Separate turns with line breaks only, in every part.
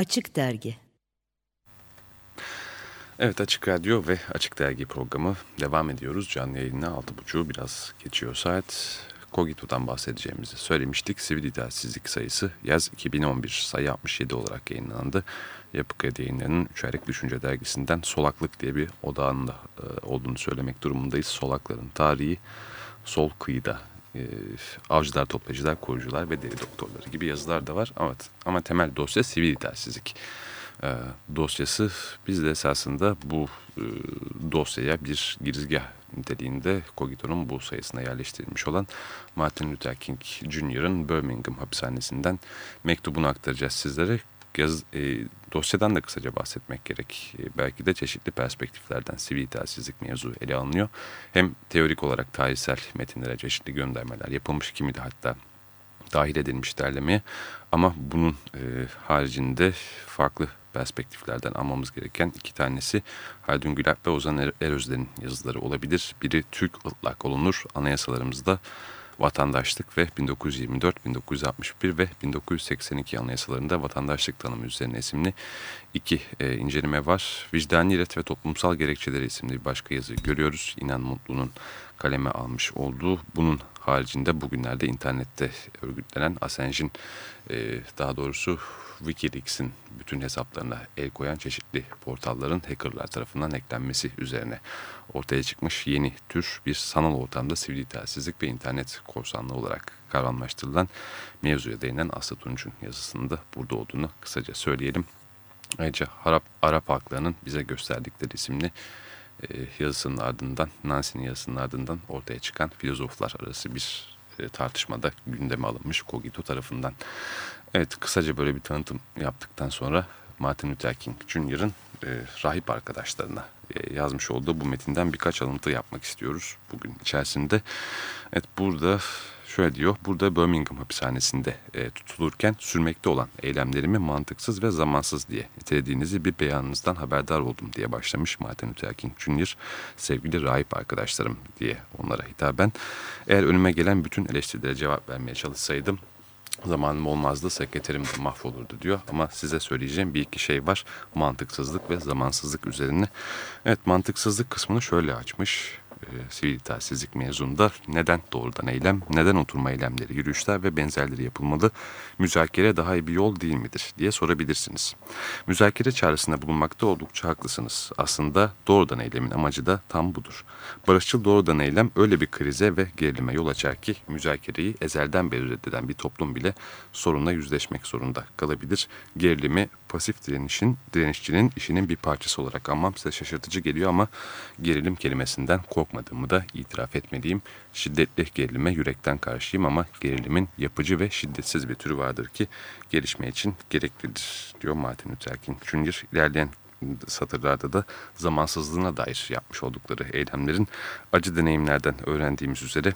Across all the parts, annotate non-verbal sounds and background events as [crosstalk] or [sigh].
Açık Dergi
Evet Açık Radyo ve Açık Dergi programı devam ediyoruz. Canlı yayınına 6.30'u biraz geçiyor saat. Kogito'dan bahsedeceğimizi söylemiştik. Sivil itaatsizlik sayısı yaz 2011 sayı 67 olarak yayınlandı. Yapı Kredi yayınlarının 3 aylık düşünce dergisinden Solaklık diye bir odağında e, olduğunu söylemek durumundayız. Solakların tarihi sol kıyıda e, avcılar, toplayıcılar, korucular ve deri doktorları gibi yazılar da var. Evet, ama temel dosya sivil itaatsizlik e, dosyası. Biz de esasında bu e, dosyaya bir girizgah niteliğinde Cogito'nun bu sayısına yerleştirilmiş olan Martin Luther King Jr.'ın Birmingham hapishanesinden mektubunu aktaracağız sizlere. Yaz, e, dosyadan da kısaca bahsetmek gerek. E, belki de çeşitli perspektiflerden sivil itaatsizlik mevzu ele alınıyor. Hem teorik olarak tarihsel metinlere çeşitli göndermeler yapılmış, kimi de hatta dahil edilmiş derlemeye. Ama bunun e, haricinde farklı perspektiflerden almamız gereken iki tanesi Haldun Gülak ve Ozan er Erözden'in yazıları olabilir. Biri Türk ıtlak olunur anayasalarımızda vatandaşlık ve 1924, 1961 ve 1982 anayasalarında vatandaşlık tanımı üzerine isimli iki e, inceleme var. Vicdani ilet ve toplumsal gerekçeleri isimli bir başka yazı görüyoruz. İnan Mutlu'nun kaleme almış olduğu bunun haricinde bugünlerde internette örgütlenen Assange'in e, daha doğrusu Wikileaks'in bütün hesaplarına el koyan çeşitli portalların hackerlar tarafından eklenmesi üzerine ortaya çıkmış yeni tür bir sanal ortamda sivil itaatsizlik ve internet korsanlığı olarak kavramlaştırılan mevzuya değinen Aslı Tunç'un yazısında burada olduğunu kısaca söyleyelim. Ayrıca Arap, Arap halklarının bize gösterdikleri isimli yazısının ardından, Nancy'nin yazısının ardından ortaya çıkan filozoflar arası bir e, tartışmada gündeme alınmış Kogito tarafından. Evet kısaca böyle bir tanıtım yaptıktan sonra Martin Luther King Jr.'ın e, rahip arkadaşlarına e, yazmış olduğu bu metinden birkaç alıntı yapmak istiyoruz bugün içerisinde. Evet burada şöyle diyor. Burada Birmingham hapishanesinde e, tutulurken sürmekte olan eylemlerimi mantıksız ve zamansız diye nitelediğinizi bir beyanınızdan haberdar oldum diye başlamış Martin Luther King Jr. Sevgili rahip arkadaşlarım diye onlara hitaben. Eğer önüme gelen bütün eleştirilere cevap vermeye çalışsaydım zamanım olmazdı, sekreterim mahvolurdu diyor. Ama size söyleyeceğim bir iki şey var. Mantıksızlık ve zamansızlık üzerine. Evet mantıksızlık kısmını şöyle açmış sivil itaatsizlik mezununda neden doğrudan eylem, neden oturma eylemleri, yürüyüşler ve benzerleri yapılmalı, müzakere daha iyi bir yol değil midir diye sorabilirsiniz. Müzakere çağrısında bulunmakta oldukça haklısınız. Aslında doğrudan eylemin amacı da tam budur. Barışçıl doğrudan eylem öyle bir krize ve gerilime yol açar ki müzakereyi ezelden beri reddeden bir toplum bile sorunla yüzleşmek zorunda kalabilir. Gerilimi pasif direnişin, direnişçinin işinin bir parçası olarak anmam size şaşırtıcı geliyor ama gerilim kelimesinden korkmadığımı da itiraf etmeliyim. Şiddetli gerilime yürekten karşıyım ama gerilimin yapıcı ve şiddetsiz bir türü vardır ki gelişme için gereklidir diyor Martin Luther King Jr. İlerleyen satırlarda da zamansızlığına dair yapmış oldukları eylemlerin acı deneyimlerden öğrendiğimiz üzere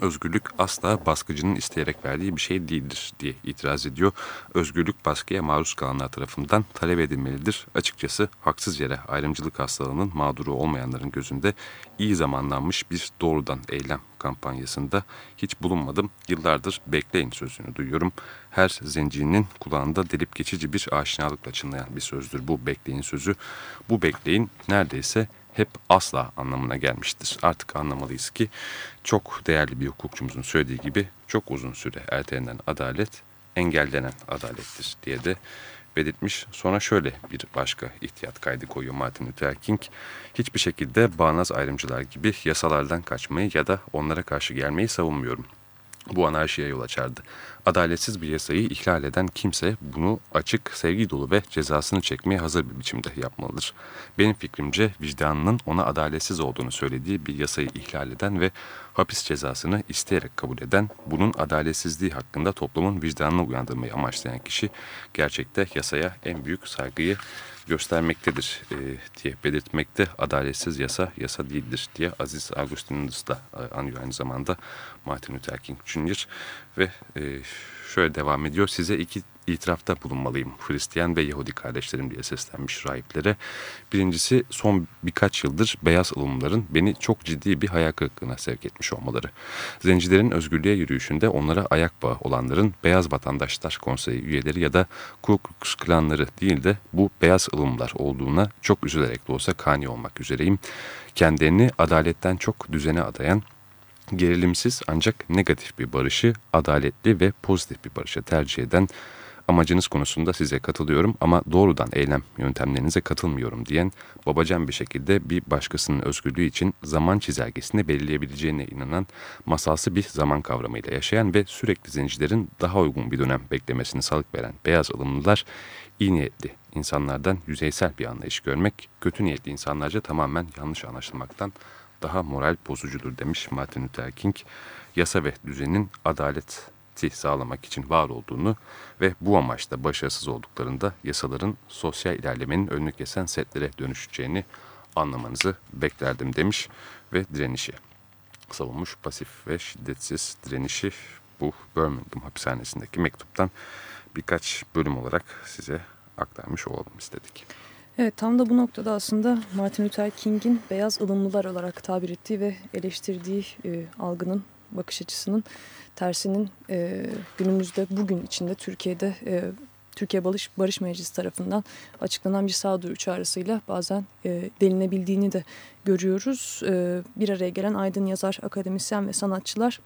Özgürlük asla baskıcının isteyerek verdiği bir şey değildir diye itiraz ediyor. Özgürlük baskıya maruz kalanlar tarafından talep edilmelidir. Açıkçası haksız yere ayrımcılık hastalığının mağduru olmayanların gözünde iyi zamanlanmış bir doğrudan eylem kampanyasında hiç bulunmadım. Yıllardır bekleyin sözünü duyuyorum. Her zencinin kulağında delip geçici bir aşinalıkla çınlayan bir sözdür bu bekleyin sözü. Bu bekleyin neredeyse hep asla anlamına gelmiştir. Artık anlamalıyız ki çok değerli bir hukukçumuzun söylediği gibi çok uzun süre ertelenen adalet engellenen adalettir diye de belirtmiş. Sonra şöyle bir başka ihtiyat kaydı koyuyor Martin Luther King. Hiçbir şekilde bağnaz ayrımcılar gibi yasalardan kaçmayı ya da onlara karşı gelmeyi savunmuyorum. Bu anarşiye yol açardı. Adaletsiz bir yasayı ihlal eden kimse bunu açık, sevgi dolu ve cezasını çekmeye hazır bir biçimde yapmalıdır. Benim fikrimce vicdanının ona adaletsiz olduğunu söylediği bir yasayı ihlal eden ve hapis cezasını isteyerek kabul eden, bunun adaletsizliği hakkında toplumun vicdanını uyandırmayı amaçlayan kişi gerçekte yasaya en büyük saygıyı göstermektedir e, diye belirtmekte. Adaletsiz yasa yasa değildir diye Aziz Augustinus da e, anıyor aynı zamanda Martin Luther King Jr. ve e, şöyle devam ediyor. Size iki itirafta bulunmalıyım Hristiyan ve Yahudi kardeşlerim diye seslenmiş rahiplere. Birincisi son birkaç yıldır beyaz ılımların beni çok ciddi bir hayal kırıklığına sevk etmiş olmaları. Zencilerin özgürlüğe yürüyüşünde onlara ayak bağı olanların beyaz vatandaşlar konseyi üyeleri ya da Ku Klux Klanları değil de bu beyaz ılımlar olduğuna çok üzülerek de olsa kani olmak üzereyim. Kendilerini adaletten çok düzene adayan gerilimsiz ancak negatif bir barışı adaletli ve pozitif bir barışa tercih eden amacınız konusunda size katılıyorum ama doğrudan eylem yöntemlerinize katılmıyorum diyen babacan bir şekilde bir başkasının özgürlüğü için zaman çizelgesini belirleyebileceğine inanan masalsı bir zaman kavramıyla yaşayan ve sürekli zincirlerin daha uygun bir dönem beklemesini salık veren beyaz ılımlılar iyi niyetli insanlardan yüzeysel bir anlayış görmek, kötü niyetli insanlarca tamamen yanlış anlaşılmaktan daha moral bozucudur demiş Martin Luther King. Yasa ve düzenin adaleti sağlamak için var olduğunu ve bu amaçta başarısız olduklarında yasaların sosyal ilerlemenin önünü kesen setlere dönüşeceğini anlamanızı beklerdim demiş ve direnişi savunmuş pasif ve şiddetsiz direnişi bu Birmingham hapishanesindeki mektuptan birkaç bölüm olarak size aktarmış olalım istedik.
Evet tam da bu noktada aslında Martin Luther King'in beyaz ılımlılar olarak tabir ettiği ve eleştirdiği e, algının, bakış açısının tersinin e, günümüzde bugün içinde Türkiye'de e, Türkiye Barış, Barış Meclisi tarafından açıklanan bir sağduyu çağrısıyla bazen e, delinebildiğini de görüyoruz. E, bir araya gelen aydın yazar, akademisyen ve sanatçılar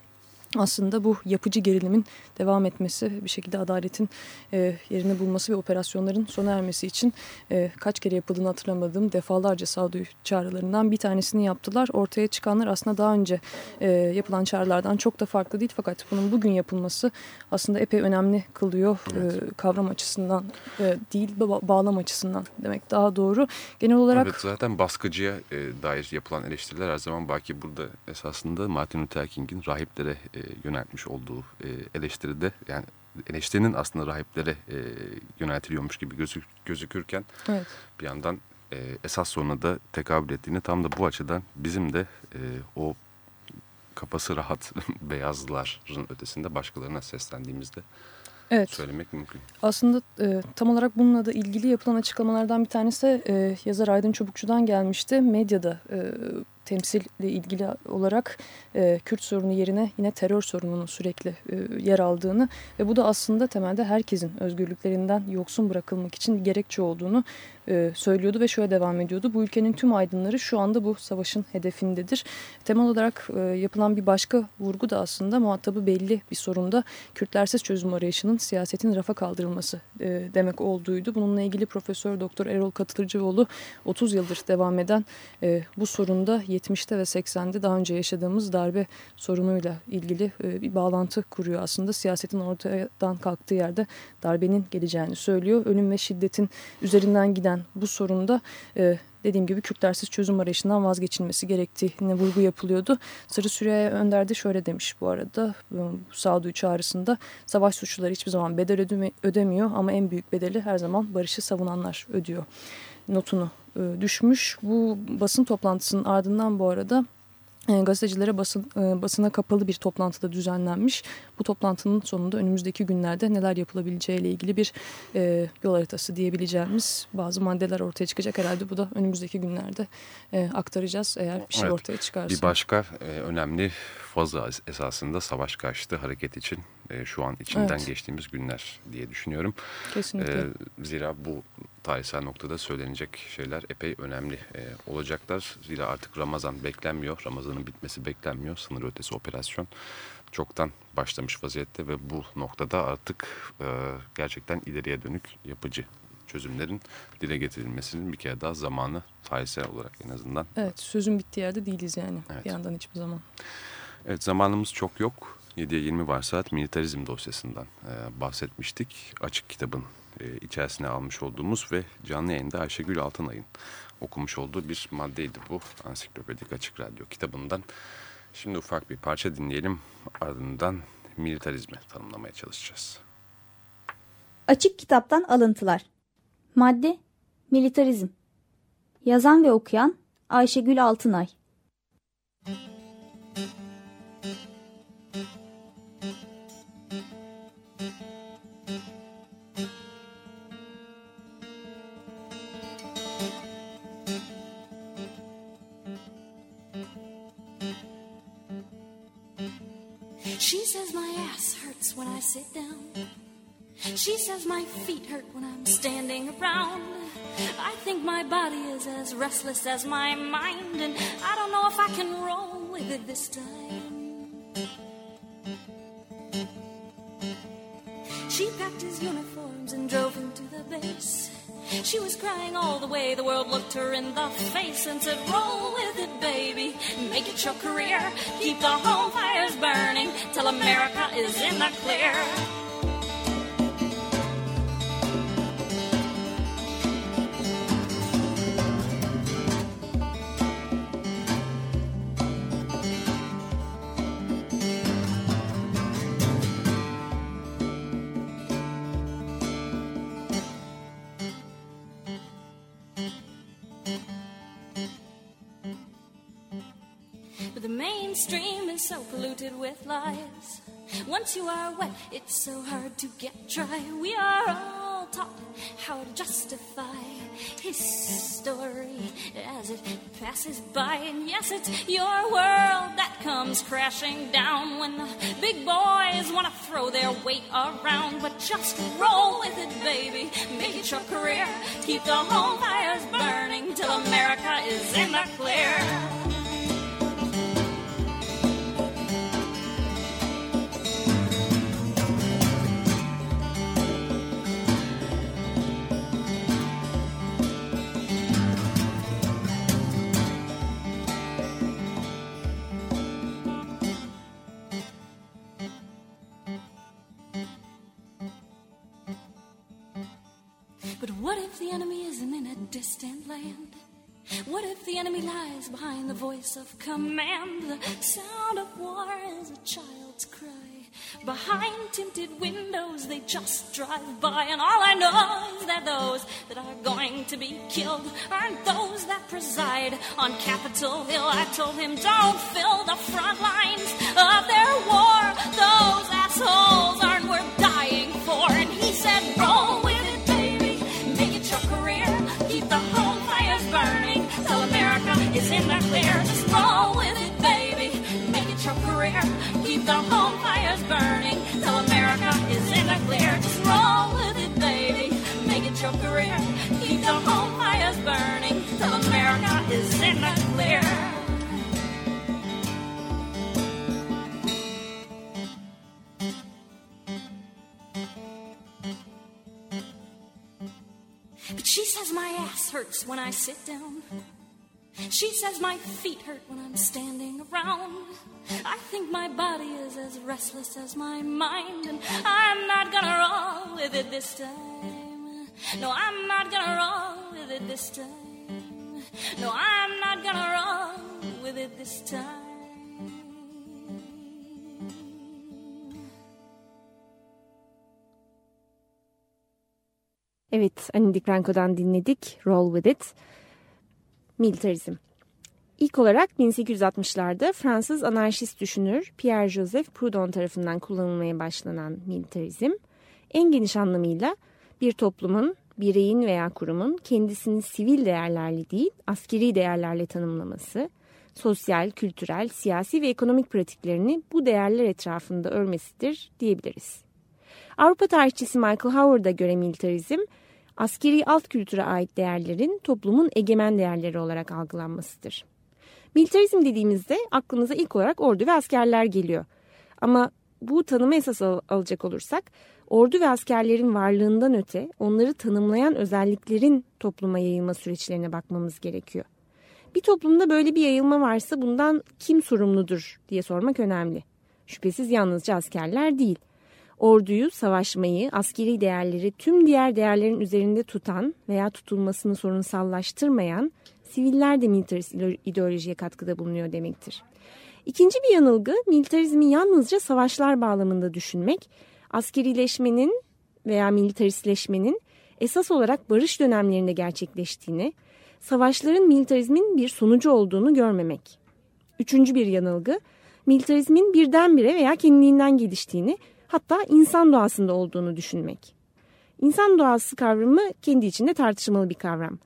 aslında bu yapıcı gerilimin devam etmesi, bir şekilde adaletin e, yerini bulması ve operasyonların sona ermesi için e, kaç kere yapıldığını hatırlamadığım defalarca sağduyu çağrılarından bir tanesini yaptılar. Ortaya çıkanlar aslında daha önce e, yapılan çağrılardan çok da farklı değil fakat bunun bugün yapılması aslında epey önemli kılıyor evet. e, kavram açısından e, değil ba bağlam açısından demek daha doğru. Genel olarak...
Evet zaten baskıcıya e, dair yapılan eleştiriler her zaman belki burada esasında Martin Luther King'in rahiplere e, e, yöneltmiş olduğu e, eleştiride yani eleştirinin aslında rahiplere e, yöneltiliyormuş gibi gözük, gözükürken evet. bir yandan e, esas soruna da tekabül ettiğini tam da bu açıdan bizim de e, o kafası rahat [laughs] beyazların ötesinde başkalarına seslendiğimizde evet. söylemek mümkün.
Aslında e, tam olarak bununla da ilgili yapılan açıklamalardan bir tanesi e, yazar Aydın Çubukçu'dan gelmişti. Medyada e, temsille ilgili olarak e, Kürt sorunu yerine yine terör sorununun sürekli e, yer aldığını ve bu da aslında temelde herkesin özgürlüklerinden yoksun bırakılmak için gerekçe olduğunu e, söylüyordu ve şöyle devam ediyordu. Bu ülkenin tüm aydınları şu anda bu savaşın hedefindedir. Temel olarak e, yapılan bir başka vurgu da aslında muhatabı belli bir sorunda Kürtlersiz çözüm arayışının siyasetin rafa kaldırılması e, demek olduğuydu. Bununla ilgili Profesör Doktor Erol Katılıcıoğlu 30 yıldır devam eden e, bu sorunda 70'te ve 80'de daha önce yaşadığımız darbe sorunuyla ilgili e, bir bağlantı kuruyor aslında. Siyasetin ortadan kalktığı yerde darbenin geleceğini söylüyor. Ölüm ve şiddetin üzerinden giden bu sorunda e, dediğim gibi Kürtlersiz çözüm arayışından vazgeçilmesi gerektiğine vurgu yapılıyordu. Sarı Süreyya Önder de şöyle demiş bu arada bu sağduyu çağrısında savaş suçluları hiçbir zaman bedel ödemiyor ama en büyük bedeli her zaman barışı savunanlar ödüyor notunu e, düşmüş. Bu basın toplantısının ardından bu arada e, gazetecilere basın, e, basına kapalı bir toplantıda düzenlenmiş. Bu toplantının sonunda önümüzdeki günlerde neler yapılabileceğiyle ilgili bir e, yol haritası diyebileceğimiz bazı maddeler ortaya çıkacak. Herhalde bu da önümüzdeki günlerde e, aktaracağız eğer bir şey evet, ortaya çıkarsa.
Bir başka e, önemli fazla esasında savaş karşıtı hareket için e, şu an içinden evet. geçtiğimiz günler diye düşünüyorum.
Kesinlikle. E,
zira bu tarihsel noktada söylenecek şeyler epey önemli e, olacaklar. Zira artık Ramazan beklenmiyor. Ramazan'ın bitmesi beklenmiyor. Sınır ötesi operasyon çoktan başlamış vaziyette ve bu noktada artık e, gerçekten ileriye dönük yapıcı çözümlerin dile getirilmesinin bir kere daha zamanı tarihsel olarak en azından.
Evet sözün bittiği yerde değiliz yani evet. bir yandan hiçbir zaman.
Evet zamanımız çok yok. 7'ye 20 var saat militarizm dosyasından e, bahsetmiştik. Açık kitabın e, içerisine almış olduğumuz ve canlı yayında Ayşegül Altınay'ın okumuş olduğu bir maddeydi bu. Ansiklopedik Açık Radyo kitabından. Şimdi ufak bir parça dinleyelim ardından militarizmi tanımlamaya çalışacağız.
Açık kitaptan alıntılar. Madde Militarizm. Yazan ve okuyan Ayşegül Altınay.
She says my ass hurts when I sit down. She says my feet hurt when I'm standing around. I think my body is as restless as my mind, and I don't know if I can roll with it this time. She packed his uniforms and drove him to the base. She was crying all the way. The world looked her in the face and said, Roll with it, baby. Make it your career. Keep the home fires burning till America is in the clear. Mainstream is so polluted with lies. Once you are wet, it's so hard to get dry. We are all taught how to justify his story as it passes by. And yes, it's your world that comes crashing down when the big boys want to throw their weight around. But just roll with it, baby. Make it your career. Keep the home fires burning till America is in the clear. The enemy isn't in a distant land? What if the enemy lies behind the voice of command? The sound of war is a child's cry. Behind tinted windows, they just drive by. And all I know is that those that are going to be killed aren't those that preside on Capitol Hill. I told him, don't fill the front lines of their war. Those assholes my ass hurts when I sit down. She says my feet hurt when I'm standing around. I think my body is as restless as my mind, and I'm not gonna roll with it this time. No, I'm not gonna roll with it this time. No, I'm not gonna roll with it this time.
Evet, Annie DiFranco'dan dinledik Roll With It. Militarizm. İlk olarak 1860'larda Fransız anarşist düşünür Pierre-Joseph Proudhon tarafından kullanılmaya başlanan militarizm, en geniş anlamıyla bir toplumun, bireyin veya kurumun kendisini sivil değerlerle değil, askeri değerlerle tanımlaması, sosyal, kültürel, siyasi ve ekonomik pratiklerini bu değerler etrafında örmesidir diyebiliriz. Avrupa tarihçisi Michael Howard'a göre militarizm, askeri alt kültüre ait değerlerin toplumun egemen değerleri olarak algılanmasıdır. Militarizm dediğimizde aklımıza ilk olarak ordu ve askerler geliyor. Ama bu tanımı esas al alacak olursak ordu ve askerlerin varlığından öte onları tanımlayan özelliklerin topluma yayılma süreçlerine bakmamız gerekiyor. Bir toplumda böyle bir yayılma varsa bundan kim sorumludur diye sormak önemli. Şüphesiz yalnızca askerler değil orduyu, savaşmayı, askeri değerleri tüm diğer değerlerin üzerinde tutan veya tutulmasını sorunsallaştırmayan siviller de militarist ideolojiye katkıda bulunuyor demektir. İkinci bir yanılgı militarizmi yalnızca savaşlar bağlamında düşünmek, askerileşmenin veya militaristleşmenin esas olarak barış dönemlerinde gerçekleştiğini, savaşların militarizmin bir sonucu olduğunu görmemek. Üçüncü bir yanılgı, militarizmin birdenbire veya kendiliğinden geliştiğini hatta insan doğasında olduğunu düşünmek. İnsan doğası kavramı kendi içinde tartışmalı bir kavram.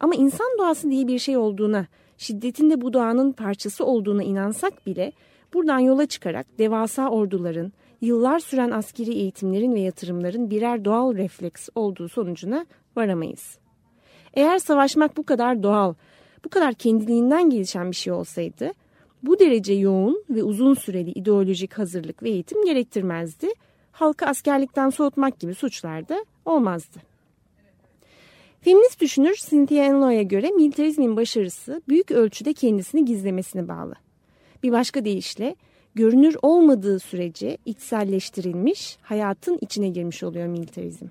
Ama insan doğası diye bir şey olduğuna, şiddetin de bu doğanın parçası olduğuna inansak bile Buradan yola çıkarak devasa orduların, yıllar süren askeri eğitimlerin ve yatırımların birer doğal refleks olduğu sonucuna varamayız. Eğer savaşmak bu kadar doğal, bu kadar kendiliğinden gelişen bir şey olsaydı, bu derece yoğun ve uzun süreli ideolojik hazırlık ve eğitim gerektirmezdi. Halkı askerlikten soğutmak gibi suçlar da olmazdı. Feminist düşünür Cynthia Enloy'a göre militarizmin başarısı büyük ölçüde kendisini gizlemesine bağlı. Bir başka deyişle görünür olmadığı sürece içselleştirilmiş, hayatın içine girmiş oluyor militarizm.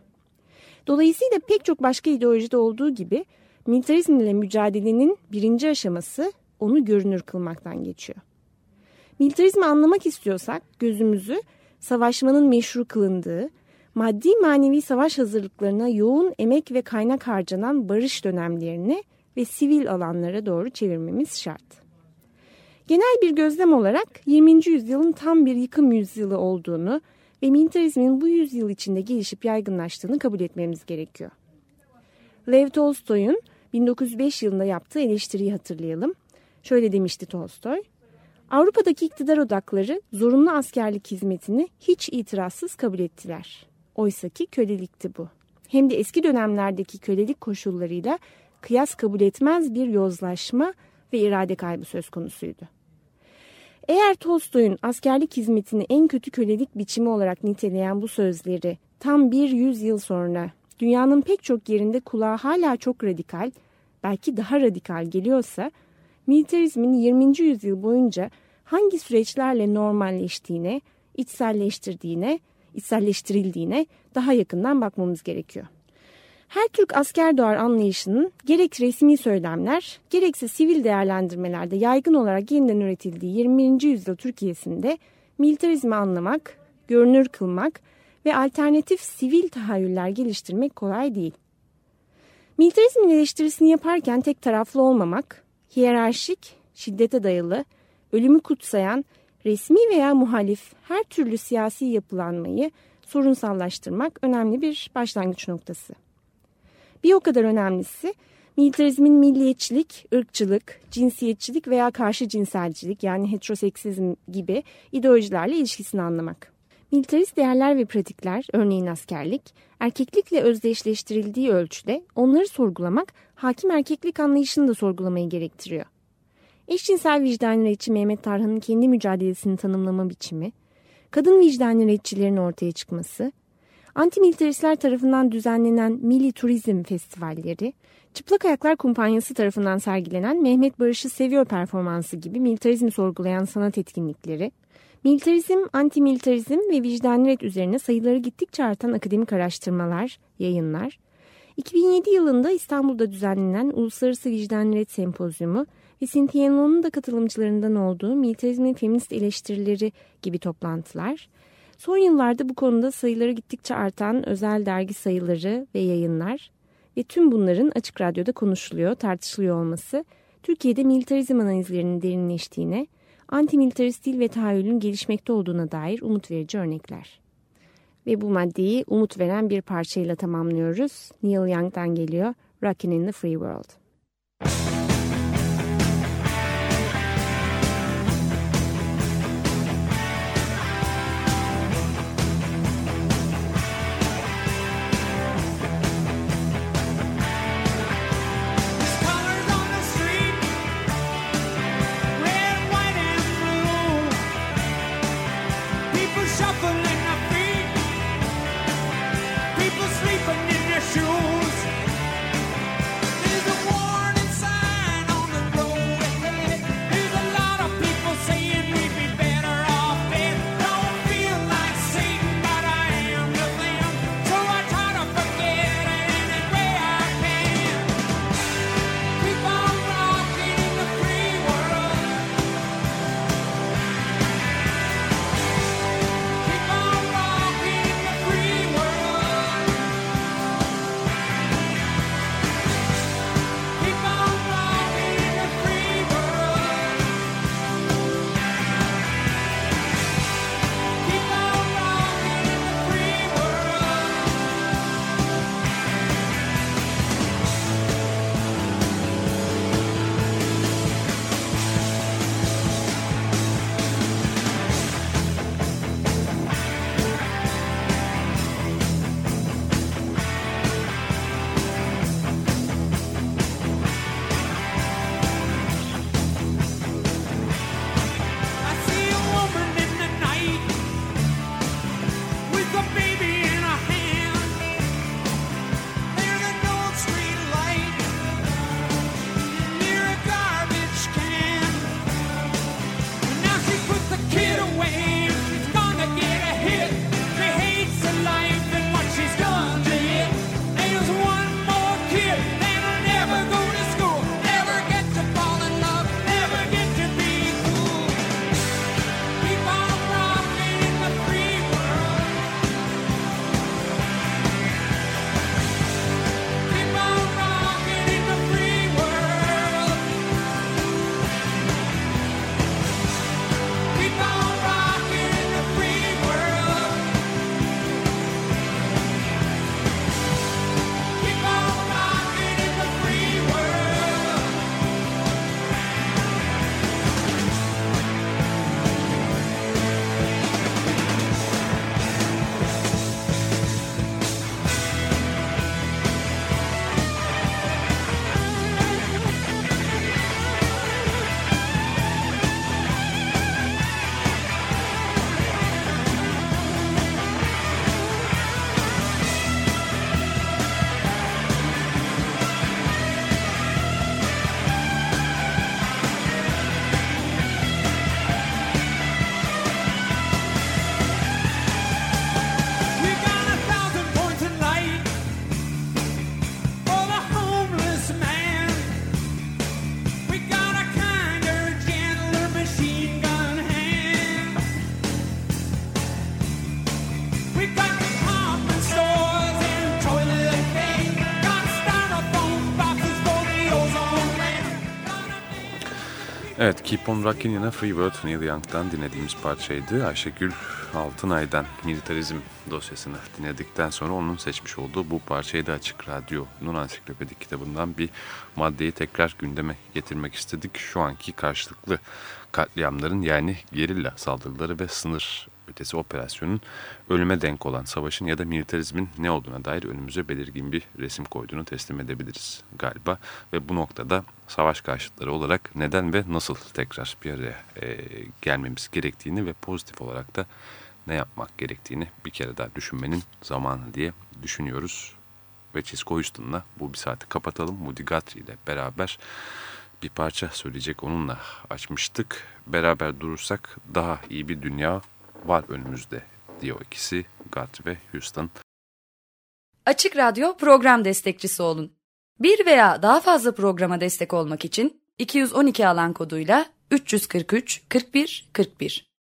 Dolayısıyla pek çok başka ideolojide olduğu gibi militarizm ile mücadelenin birinci aşaması onu görünür kılmaktan geçiyor. Militarizmi anlamak istiyorsak gözümüzü savaşmanın meşru kılındığı, maddi manevi savaş hazırlıklarına yoğun emek ve kaynak harcanan barış dönemlerine ve sivil alanlara doğru çevirmemiz şart. Genel bir gözlem olarak 20. yüzyılın tam bir yıkım yüzyılı olduğunu ve militarizmin bu yüzyıl içinde gelişip yaygınlaştığını kabul etmemiz gerekiyor. Lev Tolstoy'un 1905 yılında yaptığı eleştiriyi hatırlayalım. Şöyle demişti Tolstoy. Avrupa'daki iktidar odakları zorunlu askerlik hizmetini hiç itirazsız kabul ettiler. Oysaki kölelikti bu. Hem de eski dönemlerdeki kölelik koşullarıyla kıyas kabul etmez bir yozlaşma ve irade kaybı söz konusuydu. Eğer Tolstoy'un askerlik hizmetini en kötü kölelik biçimi olarak niteleyen bu sözleri tam bir yüzyıl sonra dünyanın pek çok yerinde kulağa hala çok radikal, belki daha radikal geliyorsa, militarizmin 20. yüzyıl boyunca hangi süreçlerle normalleştiğine, içselleştirdiğine, içselleştirildiğine daha yakından bakmamız gerekiyor. Her Türk asker doğar anlayışının gerek resmi söylemler gerekse sivil değerlendirmelerde yaygın olarak yeniden üretildiği 20. yüzyıl Türkiye'sinde militarizmi anlamak, görünür kılmak ve alternatif sivil tahayyüller geliştirmek kolay değil. Militarizmin eleştirisini yaparken tek taraflı olmamak, hiyerarşik, şiddete dayalı, ölümü kutsayan, resmi veya muhalif her türlü siyasi yapılanmayı sorunsallaştırmak önemli bir başlangıç noktası. Bir o kadar önemlisi militarizmin milliyetçilik, ırkçılık, cinsiyetçilik veya karşı cinselcilik yani heteroseksizm gibi ideolojilerle ilişkisini anlamak. Militarist değerler ve pratikler, örneğin askerlik, erkeklikle özdeşleştirildiği ölçüde onları sorgulamak hakim erkeklik anlayışını da sorgulamayı gerektiriyor. Eşcinsel vicdan reçi Mehmet Tarhan'ın kendi mücadelesini tanımlama biçimi, kadın vicdan reççilerin ortaya çıkması, Antimilitaristler tarafından düzenlenen Milli Turizm Festivalleri, Çıplak Ayaklar Kumpanyası tarafından sergilenen Mehmet Barış'ı Seviyor performansı gibi militarizmi sorgulayan sanat etkinlikleri, militarizm, antimilitarizm ve vicdani ret üzerine sayıları gittikçe artan akademik araştırmalar, yayınlar, 2007 yılında İstanbul'da düzenlenen Uluslararası Vicdani Ret Sempozyumu ve Sintiyenlo'nun da katılımcılarından olduğu militarizmin feminist eleştirileri gibi toplantılar, Son yıllarda bu konuda sayıları gittikçe artan özel dergi sayıları ve yayınlar ve tüm bunların açık radyoda konuşuluyor, tartışılıyor olması Türkiye'de militarizm analizlerinin derinleştiğine, antimilitarist dil ve tahayyülün gelişmekte olduğuna dair umut verici örnekler. Ve bu maddeyi umut veren bir parçayla tamamlıyoruz. Neil Young'dan geliyor Rockin' in the Free World.
Keep On Rockin' yine Free World Neil Young'dan dinlediğimiz parçaydı. Ayşegül Altınay'dan Militarizm dosyasını dinledikten sonra onun seçmiş olduğu bu parçayı da Açık Radyo'nun ansiklopedik kitabından bir maddeyi tekrar gündeme getirmek istedik. Şu anki karşılıklı katliamların yani gerilla saldırıları ve sınır ötesi operasyonun ölüme denk olan savaşın ya da militarizmin ne olduğuna dair önümüze belirgin bir resim koyduğunu teslim edebiliriz galiba. Ve bu noktada savaş karşıtları olarak neden ve nasıl tekrar bir araya e, gelmemiz gerektiğini ve pozitif olarak da ne yapmak gerektiğini bir kere daha düşünmenin zamanı diye düşünüyoruz. Ve Cisco Houston'la bu bir saati kapatalım. Moody Guthrie ile beraber bir parça söyleyecek onunla açmıştık. Beraber durursak daha iyi bir dünya var önümüzde diyor ikisi Guthrie ve Houston.
Açık Radyo program destekçisi olun. Bir veya daha fazla programa destek olmak için 212 alan koduyla 343 41 41